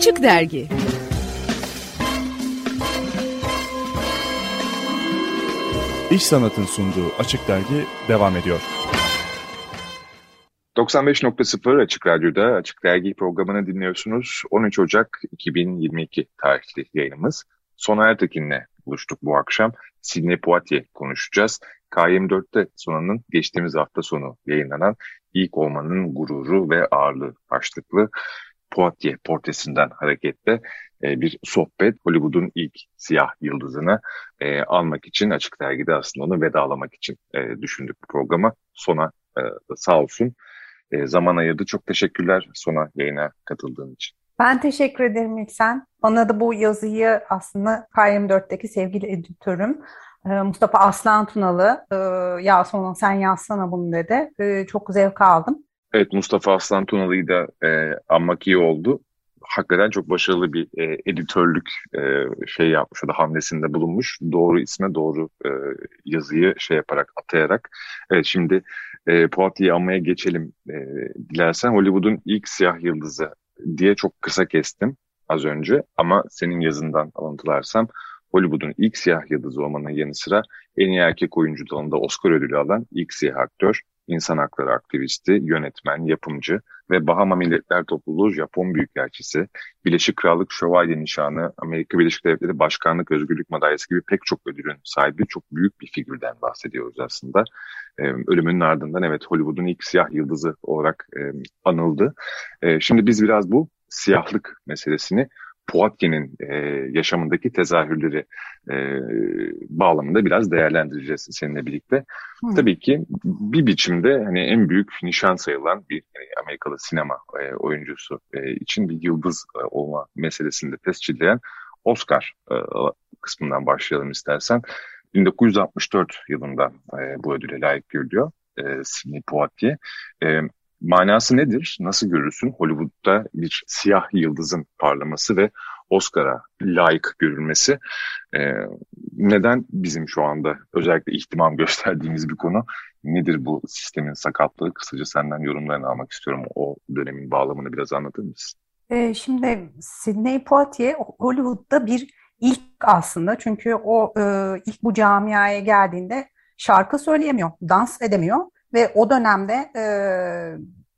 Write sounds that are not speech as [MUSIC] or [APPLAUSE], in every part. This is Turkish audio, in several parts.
Açık Dergi İş Sanat'ın sunduğu Açık Dergi devam ediyor. 95.0 Açık Radyo'da Açık Dergi programını dinliyorsunuz. 13 Ocak 2022 tarihli yayınımız. Sona Ertekin'le buluştuk bu akşam. Sidney Poitier konuşacağız. KM4'te Sona'nın geçtiğimiz hafta sonu yayınlanan İlk Olmanın Gururu ve Ağırlığı başlıklı Poitier portresinden hareketle e, bir sohbet Hollywood'un ilk siyah yıldızını e, almak için açık dergide aslında onu vedalamak için e, düşündük bu programa. Sona e, sağ olsun e, zaman ayırdı. Çok teşekkürler Sona yayına katıldığın için. Ben teşekkür ederim İlksen. Bana da bu yazıyı aslında KM4'teki sevgili editörüm e, Mustafa Aslan Tunalı e, ya Sona sen yazsana bunu dedi. E, çok zevk aldım. Evet Mustafa Aslan Tunalı'yı da e, anmak iyi oldu. Hakikaten çok başarılı bir e, editörlük e, şey yapmış, o da hamlesinde bulunmuş. Doğru isme doğru e, yazıyı şey yaparak, atayarak. Evet şimdi e, Poitiers anmaya geçelim e, dilersen. Hollywood'un ilk siyah yıldızı diye çok kısa kestim az önce. Ama senin yazından alıntılarsam Hollywood'un ilk siyah yıldızı olmanın yanı sıra en iyi erkek oyuncu dalında Oscar ödülü alan ilk siyah aktör insan hakları aktivisti, yönetmen, yapımcı ve Bahama Milletler Topluluğu Japon Büyükelçisi, Birleşik Krallık Şövalye Nişanı, Amerika Birleşik Devletleri Başkanlık Özgürlük Madalyası gibi pek çok ödülün sahibi çok büyük bir figürden bahsediyoruz aslında. Ölümünün ardından evet Hollywood'un ilk siyah yıldızı olarak anıldı. Şimdi biz biraz bu siyahlık meselesini Poitiers e, yaşamındaki tezahürleri e, bağlamında biraz değerlendireceğiz seninle birlikte. Hmm. Tabii ki bir biçimde hani en büyük nişan sayılan bir yani Amerikalı sinema e, oyuncusu e, için bir yıldız e, olma meselesini de tescilleyen Oscar e, kısmından başlayalım istersen. 1964 yılında e, bu ödüle layık görülüyor e, Sidney Poitier. E, manası nedir? Nasıl görürsün Hollywood'da bir siyah yıldızın parlaması ve Oscar'a layık görülmesi e, neden bizim şu anda özellikle ihtimam [LAUGHS] gösterdiğimiz bir konu nedir bu sistemin sakatlığı? Kısaca senden yorumlarını almak istiyorum. O dönemin bağlamını biraz anlatır mısın? E, şimdi Sidney Poitier Hollywood'da bir ilk aslında çünkü o e, ilk bu camiaya geldiğinde şarkı söyleyemiyor, dans edemiyor ve o dönemde e,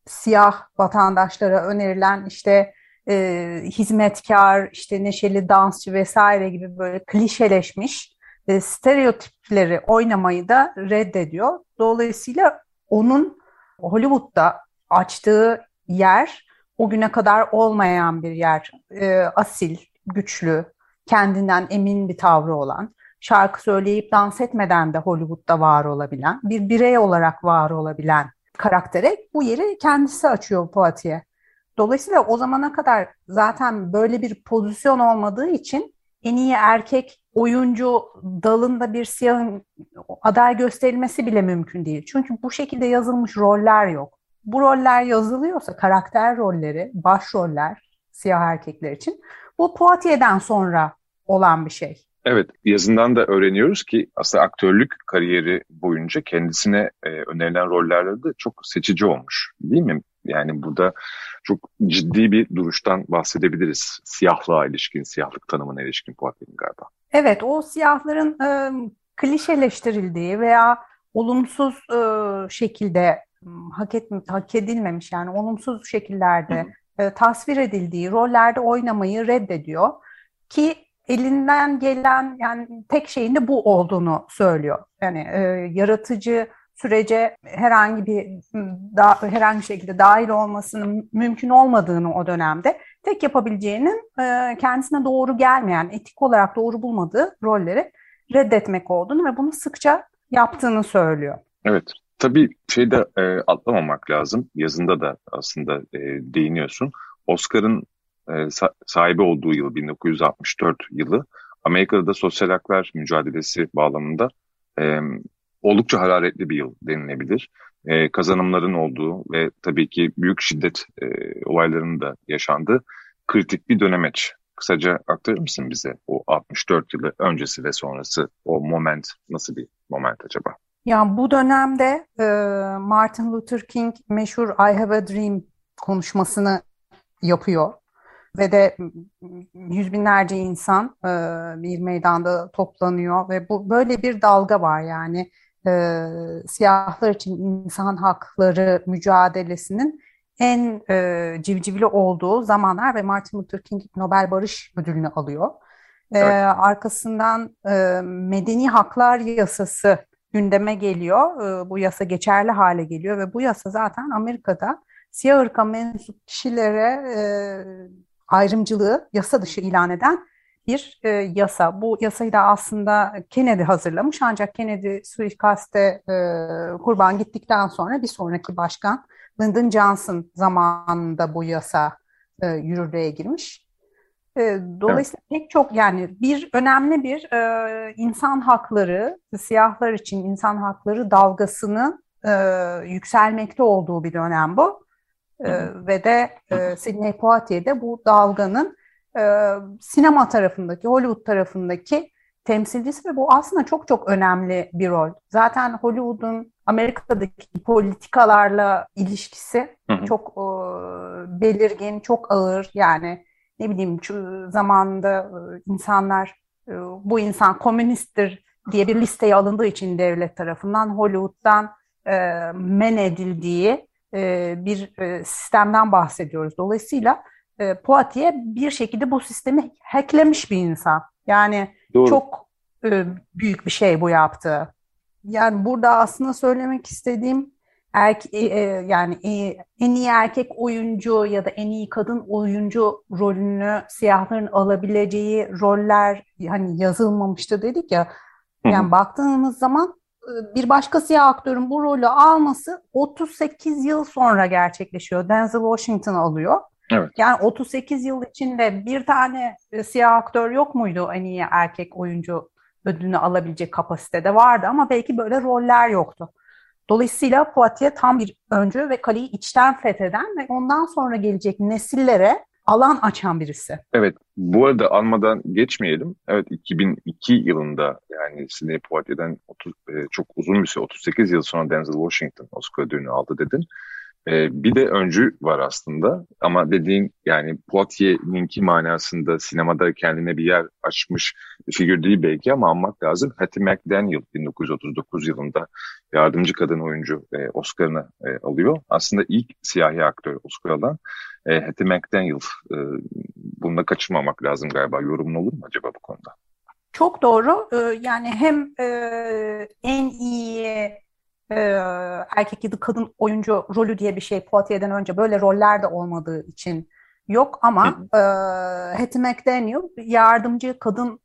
siyah vatandaşlara önerilen işte e, hizmetkar, işte neşeli dansçı vesaire gibi böyle klişeleşmiş e, stereotipleri oynamayı da reddediyor. Dolayısıyla onun Hollywood'da açtığı yer o güne kadar olmayan bir yer. E, asil, güçlü, kendinden emin bir tavrı olan, şarkı söyleyip dans etmeden de Hollywood'da var olabilen, bir birey olarak var olabilen karaktere bu yeri kendisi açıyor Poitier. Dolayısıyla o zamana kadar zaten böyle bir pozisyon olmadığı için en iyi erkek oyuncu dalında bir siyahın aday gösterilmesi bile mümkün değil. Çünkü bu şekilde yazılmış roller yok. Bu roller yazılıyorsa karakter rolleri, başroller siyah erkekler için bu Poitiers'den sonra olan bir şey. Evet, yazından da öğreniyoruz ki aslında aktörlük kariyeri boyunca kendisine e, önerilen rollerde de çok seçici olmuş değil mi? Yani burada çok ciddi bir duruştan bahsedebiliriz. Siyahlığa ilişkin, siyahlık tanımına ilişkin Poitin'in galiba. Evet, o siyahların e, klişeleştirildiği veya olumsuz e, şekilde hak, et, hak edilmemiş yani olumsuz şekillerde e, tasvir edildiği rollerde oynamayı reddediyor ki elinden gelen yani tek şeyin de bu olduğunu söylüyor. Yani e, yaratıcı sürece herhangi bir da, herhangi şekilde dahil olmasının mümkün olmadığını o dönemde tek yapabileceğinin e, kendisine doğru gelmeyen, etik olarak doğru bulmadığı rolleri reddetmek olduğunu ve bunu sıkça yaptığını söylüyor. Evet. Tabii şeyde e, atlamamak lazım. Yazında da aslında e, değiniyorsun. Oscar'ın sahibi olduğu yıl 1964 yılı Amerika'da da sosyal haklar mücadelesi bağlamında e, oldukça hararetli bir yıl denilebilir. E, kazanımların olduğu ve tabii ki büyük şiddet e, olaylarının da yaşandığı kritik bir dönemeç. Kısaca aktarır mısın bize o 64 yılı öncesi ve sonrası o moment nasıl bir moment acaba? Ya bu dönemde e, Martin Luther King meşhur I Have a Dream konuşmasını yapıyor ve de yüz binlerce insan e, bir meydanda toplanıyor ve bu böyle bir dalga var yani e, siyahlar için insan hakları mücadelesinin en e, civcivli olduğu zamanlar ve Martin Luther King Nobel Barış Ödülünü alıyor. E, evet. arkasından e, Medeni Haklar Yasası gündeme geliyor. E, bu yasa geçerli hale geliyor ve bu yasa zaten Amerika'da siyah ırka mensup kişilere e, ayrımcılığı yasa dışı ilan eden bir e, yasa. Bu yasayı da aslında Kennedy hazırlamış ancak Kennedy suikaste e, kurban gittikten sonra bir sonraki başkan Lyndon Johnson zamanında bu yasa e, yürürlüğe girmiş. E, dolayısıyla evet. pek çok yani bir önemli bir e, insan hakları, siyahlar için insan hakları dalgasının e, yükselmekte olduğu bir dönem bu. E, ve de e, Sidney Poitier'de bu dalganın e, sinema tarafındaki, Hollywood tarafındaki temsilcisi ve bu aslında çok çok önemli bir rol. Zaten Hollywood'un Amerika'daki politikalarla ilişkisi hı hı. çok e, belirgin, çok ağır. Yani ne bileyim şu zamanında e, insanlar e, bu insan komünisttir diye bir listeye alındığı için devlet tarafından Hollywood'dan e, men edildiği e, bir e, sistemden bahsediyoruz. Dolayısıyla e, Poitier bir şekilde bu sistemi hacklemiş bir insan. Yani Doğru. çok e, büyük bir şey bu yaptığı. Yani burada aslında söylemek istediğim erke, e, yani e, en iyi erkek oyuncu ya da en iyi kadın oyuncu rolünü siyahların alabileceği roller hani yazılmamıştı dedik ya. Yani baktığımız zaman bir başka siyah aktörün bu rolü alması 38 yıl sonra gerçekleşiyor. Denzel Washington alıyor. Evet. Yani 38 yıl içinde bir tane e, siyah aktör yok muydu en iyi erkek oyuncu ödülünü alabilecek kapasitede vardı ama belki böyle roller yoktu. Dolayısıyla Poitier tam bir öncü ve kaleyi içten fetheden ve ondan sonra gelecek nesillere alan açan birisi. Evet, bu arada almadan geçmeyelim. Evet, 2002 yılında yani Sidney Poitier'den 30, e, çok uzun bir süre, 38 yıl sonra Denzel Washington Oscar ödülünü aldı dedin. E, bir de öncü var aslında ama dediğin yani Poitier'ninki manasında sinemada kendine bir yer açmış bir figür değil belki ama anmak lazım. Hattie McDaniel 1939 yılında yardımcı kadın oyuncu e, Oscar'ını e, alıyor. Aslında ilk siyahi aktör Oscar alan e, Hattie McDaniel. E, bunu da kaçırmamak lazım galiba. Yorumun olur mu acaba bu konuda? Çok doğru. Ee, yani hem e, en iyi e, erkek ya da kadın oyuncu rolü diye bir şey Poitier'den önce böyle roller de olmadığı için yok ama e, Hattie McDaniel yardımcı kadın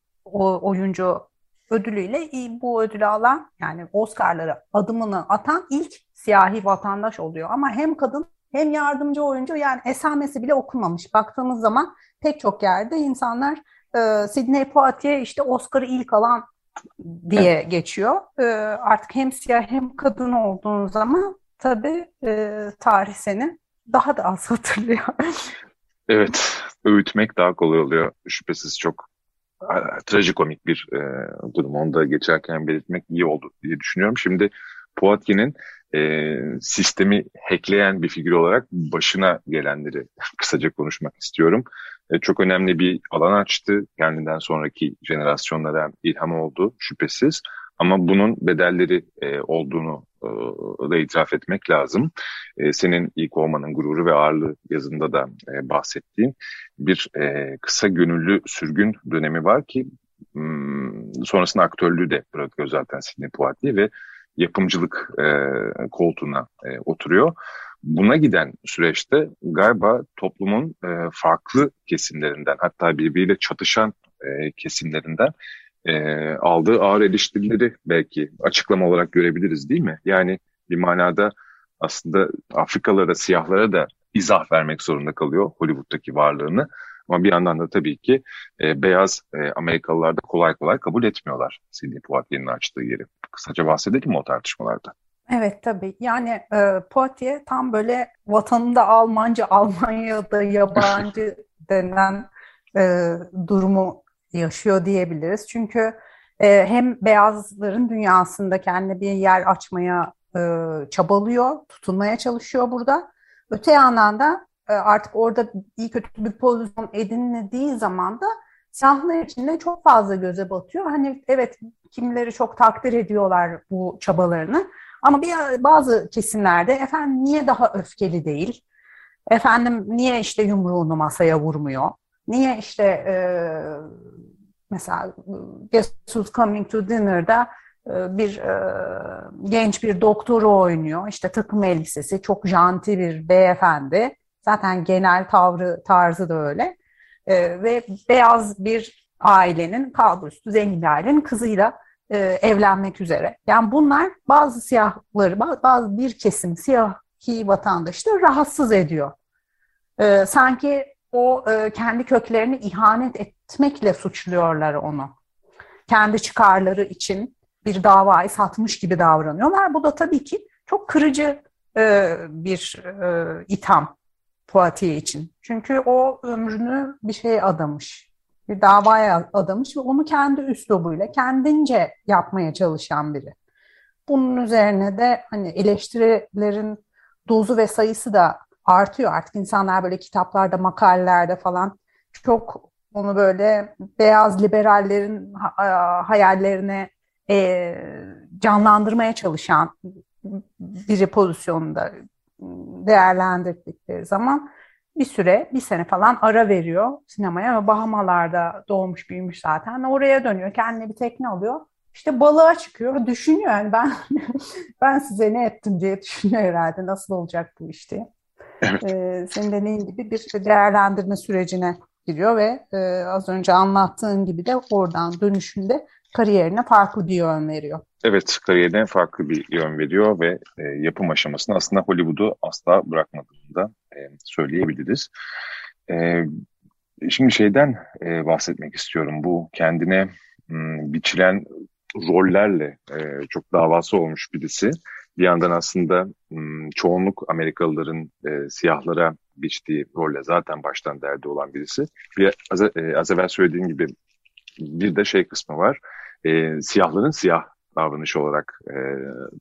oyuncu ödülüyle bu ödülü alan yani Oscar'lara adımını atan ilk siyahi vatandaş oluyor. Ama hem kadın hem yardımcı oyuncu yani esamesi bile okunmamış. Baktığımız zaman pek çok yerde insanlar e, Sidney Poitier işte Oscar'ı ilk alan diye geçiyor. E, artık hem siyah hem kadın olduğun zaman tabii e, tarih seni daha da az [LAUGHS] hatırlıyor. evet, öğütmek daha kolay oluyor. Şüphesiz çok trajikomik bir e, durum. Onu da geçerken belirtmek iyi oldu diye düşünüyorum. Şimdi Poitier'in e, sistemi hackleyen bir figür olarak başına gelenleri [LAUGHS] kısaca konuşmak istiyorum. E, çok önemli bir alan açtı. Kendinden sonraki jenerasyonlara ilham oldu şüphesiz. Ama bunun bedelleri e, olduğunu e, da itiraf etmek lazım. Senin ilk olmanın gururu ve ağırlığı yazında da e, bahsettiğin bir kısa gönüllü sürgün dönemi var ki hmm, sonrasında aktörlüğü de bırakıyor zaten Sidney Poitier ve yapımcılık koltuğuna oturuyor. Buna giden süreçte galiba toplumun e, farklı kesimlerinden hatta birbiriyle çatışan e, kesimlerinden e, aldığı ağır eleştirileri belki açıklama olarak görebiliriz değil mi? Yani bir manada aslında Afrikalara, siyahlara da izah vermek zorunda kalıyor Hollywood'daki varlığını. Ama bir yandan da tabii ki e, beyaz e, Amerikalılar da kolay kolay kabul etmiyorlar Sidney Poitier'in açtığı yeri. Kısaca bahsedelim mi o tartışmalarda? Evet tabii. Yani e, Poitier tam böyle vatanında Almanca, [LAUGHS] Almanya'da yabancı denen e, durumu yaşıyor diyebiliriz. Çünkü e, hem beyazların dünyasında kendine bir yer açmaya e, çabalıyor, tutunmaya çalışıyor burada. Öte yandan da e, artık orada iyi kötü bir pozisyon edinildiği zaman da siyahlar içinde çok fazla göze batıyor. Hani evet kimileri çok takdir ediyorlar bu çabalarını. Ama bir bazı kesimlerde efendim niye daha öfkeli değil? Efendim niye işte yumruğunu masaya vurmuyor? Niye işte e, mesela Guess Who's Coming to Dinner'da e, bir e, genç bir doktoru oynuyor. İşte takım elbisesi, çok janti bir beyefendi. Zaten genel tavrı, tarzı da öyle. E, ve beyaz bir ailenin, kalburüstü zengin bir ailenin kızıyla e, evlenmek üzere. Yani bunlar bazı siyahları, bazı bir kesim siyahi vatandaşları rahatsız ediyor. E, sanki o e, kendi köklerini ihanet etmekle suçluyorlar onu. Kendi çıkarları için bir davayı satmış gibi davranıyorlar. Bu da tabii ki çok kırıcı e, bir e, itham Poitier için. Çünkü o ömrünü bir şeye adamış. Bir davaya adamış ve onu kendi üslubuyla, kendince yapmaya çalışan biri. Bunun üzerine de hani eleştirilerin dozu ve sayısı da artıyor. Artık insanlar böyle kitaplarda, makalelerde falan çok onu böyle beyaz liberallerin hayallerine e, canlandırmaya çalışan biri pozisyonunda değerlendirdikleri zaman bir süre, bir sene falan ara veriyor sinemaya ve Bahamalarda doğmuş büyümüş zaten. Oraya dönüyor, kendine bir tekne alıyor. İşte balığa çıkıyor, düşünüyor yani ben [LAUGHS] ben size ne ettim diye düşünüyor herhalde nasıl olacak bu işte. Evet. Ee, senin dediğin gibi bir değerlendirme sürecine giriyor ve e, az önce anlattığın gibi de oradan dönüşünde kariyerine farklı bir yön veriyor. Evet, kariyerine farklı bir yön veriyor ve e, yapım aşamasında aslında Hollywood'u asla bırakmadığını da e, söyleyebiliriz. E, şimdi şeyden e, bahsetmek istiyorum. Bu kendine m, biçilen rollerle e, çok davası olmuş birisi. Bir yandan aslında m, çoğunluk Amerikalıların siyahlara biçtiği rolle zaten baştan derdi olan birisi. Bir, az, az evvel söylediğim gibi bir de şey kısmı var. Siyahların siyah davranış olarak e,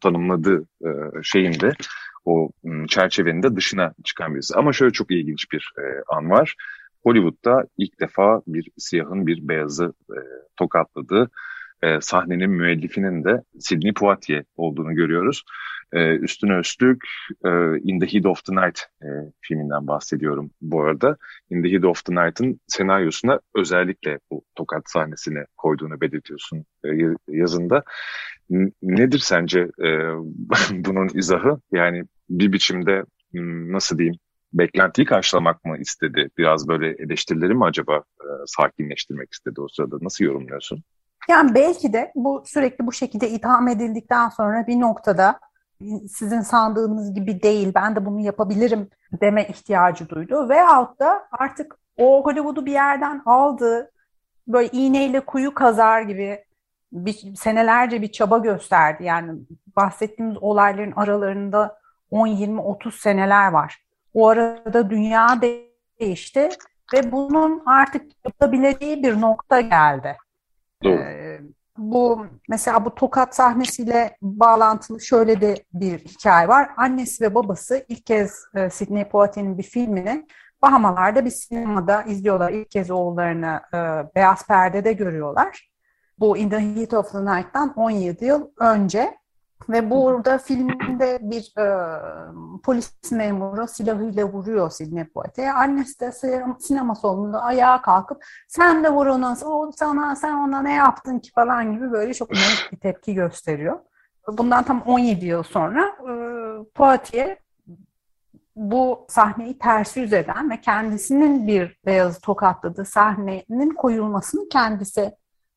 tanımladığı e, şeyin o çerçevenin de dışına çıkan birisi. Ama şöyle çok ilginç bir e, an var. Hollywood'da ilk defa bir siyahın bir beyazı e, tokatladığı e, sahnenin müellifinin de Sidney Poitier olduğunu görüyoruz. E, üstüne üstlük e, In the Heat of the Night e, filminden bahsediyorum bu arada. In the Heat of the Night'ın senaryosuna özellikle bu tokat sahnesini koyduğunu belirtiyorsun e, yazında. N nedir sence e, [LAUGHS] bunun izahı? Yani bir biçimde nasıl diyeyim beklentiyi karşılamak mı istedi? Biraz böyle eleştirileri mi acaba e, sakinleştirmek istedi o sırada? Nasıl yorumluyorsun? Yani belki de bu sürekli bu şekilde itham edildikten sonra bir noktada sizin sandığınız gibi değil, ben de bunu yapabilirim deme ihtiyacı duydu. Veyahut da artık o Hollywood'u bir yerden aldı, böyle iğneyle kuyu kazar gibi bir, senelerce bir çaba gösterdi. Yani bahsettiğimiz olayların aralarında 10, 20, 30 seneler var. O arada dünya değişti ve bunun artık yapabileceği bir nokta geldi. Ee, bu mesela bu tokat sahnesiyle bağlantılı şöyle de bir hikaye var. Annesi ve babası ilk kez e, Sidney Poitier'in bir filmini Bahamalarda bir sinemada izliyorlar. İlk kez oğullarını e, beyaz perdede görüyorlar. Bu In the Heat of the Night'tan 17 yıl önce. Ve burada filmde bir e, polis memuru silahıyla vuruyor Sidney Poitier. Annesi de sinema salonunda ayağa kalkıp sen de vur ona, o sana, sen ona ne yaptın ki falan gibi böyle çok net bir tepki gösteriyor. Bundan tam 17 yıl sonra e, Poitier bu sahneyi ters yüz eden ve kendisinin bir beyazı tokatladığı sahnenin koyulmasını kendisi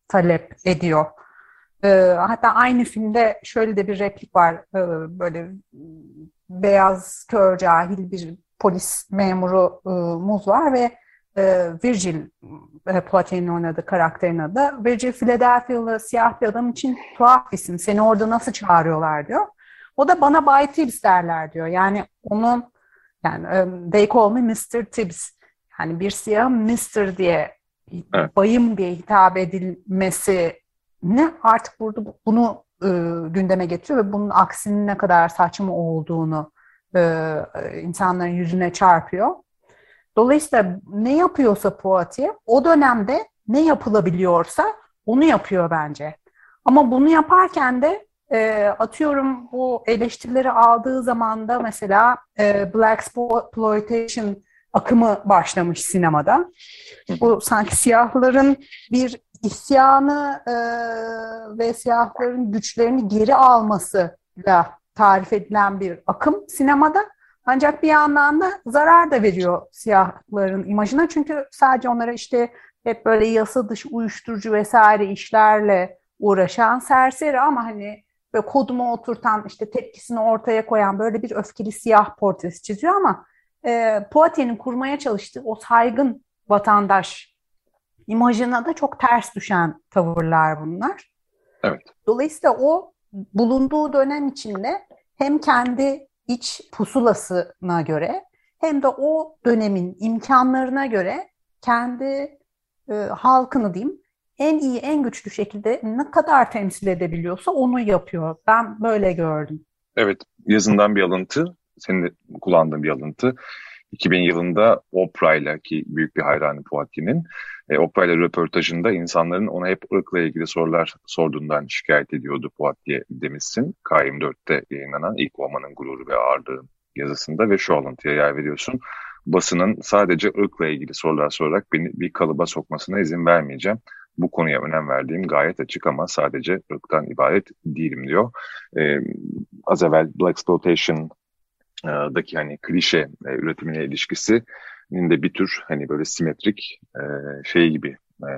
talep ediyor. E, hatta aynı filmde şöyle de bir replik var. E, böyle beyaz, kör, cahil bir polis memuru e, muz var ve e, Virgil e, Platin'in oynadığı karakterin adı. Virgil Philadelphia'lı siyah bir adam için tuhaf isim. Seni orada nasıl çağırıyorlar diyor. O da bana Bay Tibbs derler diyor. Yani onun yani um, they call me Mr. Tibbs. Yani bir siyah Mr. diye evet. bayım diye hitap edilmesi ne artık burada bunu e, gündeme getiriyor ve bunun aksinin ne kadar saçma olduğunu e, insanların yüzüne çarpıyor. Dolayısıyla ne yapıyorsa Poitier o dönemde ne yapılabiliyorsa onu yapıyor bence. Ama bunu yaparken de e, atıyorum bu eleştirileri aldığı zaman da mesela e, Black Exploitation akımı başlamış sinemada. Bu sanki siyahların bir isyanı e, ve siyahların güçlerini geri almasıyla tarif edilen bir akım sinemada. Ancak bir yandan da zarar da veriyor siyahların imajına. Çünkü sadece onlara işte hep böyle yasa dışı uyuşturucu vesaire işlerle uğraşan serseri ama hani böyle koduma oturtan işte tepkisini ortaya koyan böyle bir öfkeli siyah portresi çiziyor ama e, Poitier'in kurmaya çalıştığı o saygın vatandaş imajına da çok ters düşen tavırlar bunlar. Evet. Dolayısıyla o bulunduğu dönem içinde hem kendi iç pusulasına göre hem de o dönemin imkanlarına göre kendi e, halkını diyeyim en iyi, en güçlü şekilde ne kadar temsil edebiliyorsa onu yapıyor. Ben böyle gördüm. Evet, yazından bir alıntı, senin kullandığın bir alıntı. 2000 yılında Oprah ile ki büyük bir hayranı Fuati'nin e, Oprah ile röportajında insanların ona hep ırkla ilgili sorular sorduğundan şikayet ediyordu Fuati'ye demişsin. K24'te yayınlanan ilk olmanın gururu ve ağırlığı yazısında ve şu alıntıya yer veriyorsun. Basının sadece ırkla ilgili sorular sorarak beni bir kalıba sokmasına izin vermeyeceğim bu konuya önem verdiğim gayet açık ama sadece ırktan ibaret değilim diyor. Ee, az evvel Black Exploitation daki hani klişe e, üretimine ilişkisinin de bir tür hani böyle simetrik e, şey gibi e,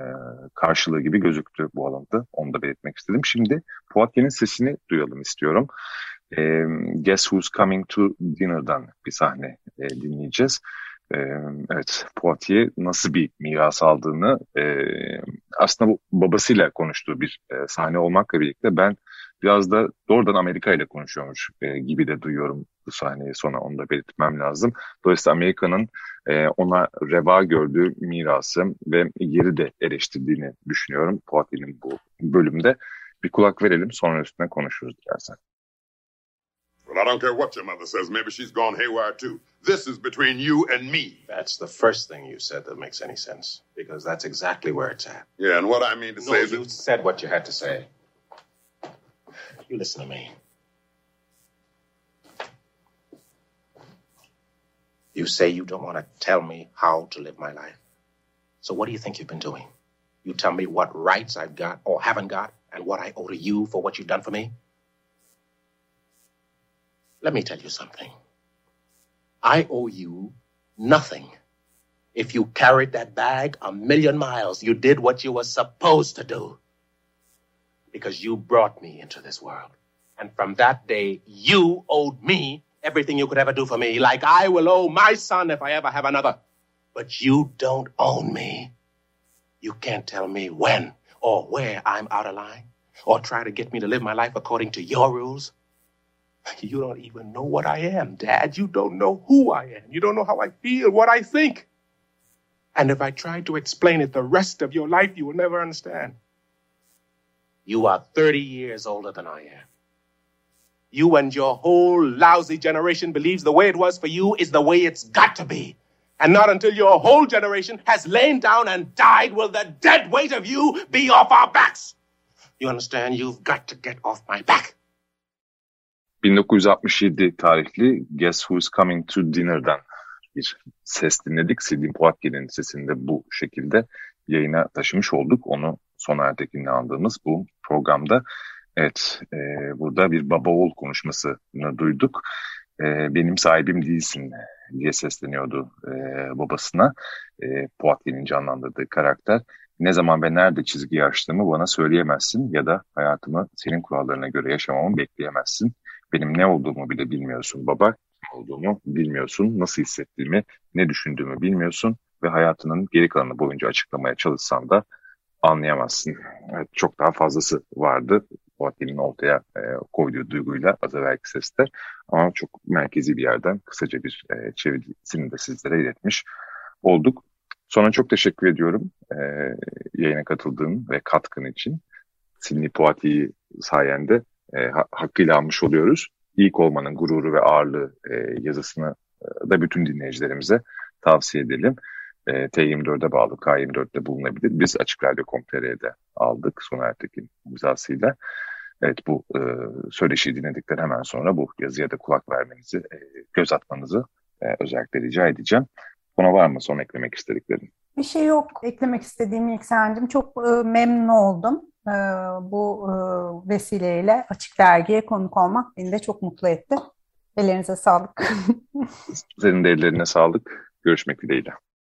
karşılığı gibi gözüktü bu alanda. Onu da belirtmek istedim. Şimdi Poitier'in sesini duyalım istiyorum. E, Guess Who's Coming to Dinner'dan bir sahne e, dinleyeceğiz. E, evet, Poitier nasıl bir miras aldığını e, aslında bu babasıyla konuştuğu bir e, sahne olmakla birlikte ben biraz da doğrudan Amerika ile konuşuyormuş e, gibi de duyuyorum bu sahneyi sonra onu da belirtmem lazım. Dolayısıyla Amerika'nın e, ona reva gördüğü mirası ve yeri de eleştirdiğini düşünüyorum Poitier'in bu bölümde. Bir kulak verelim sonra üstüne konuşuruz dilersen. Well, I don't care what your mother says. Maybe she's gone haywire too. This is between you and me. That's the first thing you said that makes any sense, because that's exactly where it's at. Yeah, and what I mean to no, say is you that... said what you had to say. You listen to me. You say you don't want to tell me how to live my life. So what do you think you've been doing? You tell me what rights I've got or haven't got and what I owe to you for what you've done for me? Let me tell you something. I owe you nothing. If you carried that bag a million miles, you did what you were supposed to do. Because you brought me into this world. And from that day, you owed me everything you could ever do for me, like I will owe my son if I ever have another. But you don't own me. You can't tell me when or where I'm out of line or try to get me to live my life according to your rules. [LAUGHS] You don't even know what I am, Dad. You don't know who I am. You don't know how I feel, what I think. And if I try to explain it the rest of your life, you will never understand. You are 30 years older than I am. You and your whole lousy generation believes the way it was for you is the way it's got to be. And not until your whole generation has lain down and died will the dead weight of you be off our backs. You understand? You've got to get off my back. 1967 tarihli Guess Who's Coming to Dinner'dan bir ses dinledik. Sidney Poitier'in sesini de bu şekilde yayına taşımış olduk. Onu Soner Ertekin'le aldığımız bu programda. Evet, e, burada bir baba oğul konuşmasını duyduk. E, benim sahibim değilsin diye sesleniyordu e, babasına. E, Poitier'in canlandırdığı karakter. Ne zaman ve nerede çizgi açtığımı bana söyleyemezsin ya da hayatımı senin kurallarına göre yaşamamı bekleyemezsin. Benim ne olduğumu bile bilmiyorsun baba, kim olduğumu bilmiyorsun, nasıl hissettiğimi, ne düşündüğümü bilmiyorsun ve hayatının geri kalanı boyunca açıklamaya çalışsan da anlayamazsın. Evet, çok daha fazlası vardı Fuat'in ortaya e, koyduğu duyguyla az evvelki seste ama çok merkezi bir yerden kısaca bir e, çevirisini de sizlere iletmiş olduk. Sonra çok teşekkür ediyorum e, yayına katıldığın ve katkın için. Sidney Poitier sayende e, hakkıyla almış oluyoruz. İlk olmanın gururu ve ağırlığı e, yazısını e, da bütün dinleyicilerimize tavsiye edelim. E, T24'e bağlı K24'te bulunabilir. Biz Açık Radyo.com.tr'de aldık Soner Ertekin imzasıyla. Evet bu e, söyleşiyi dinledikten hemen sonra bu yazıya da kulak vermenizi, e, göz atmanızı e, özellikle rica edeceğim. Buna var mı son eklemek istediklerim? Bir şey yok eklemek istediğim ilk sencim. Çok e, memnun oldum. E, bu e, vesileyle Açık Dergi'ye konuk olmak beni de çok mutlu etti. Ellerinize sağlık. [LAUGHS] Senin de ellerine sağlık. Görüşmek dileğiyle.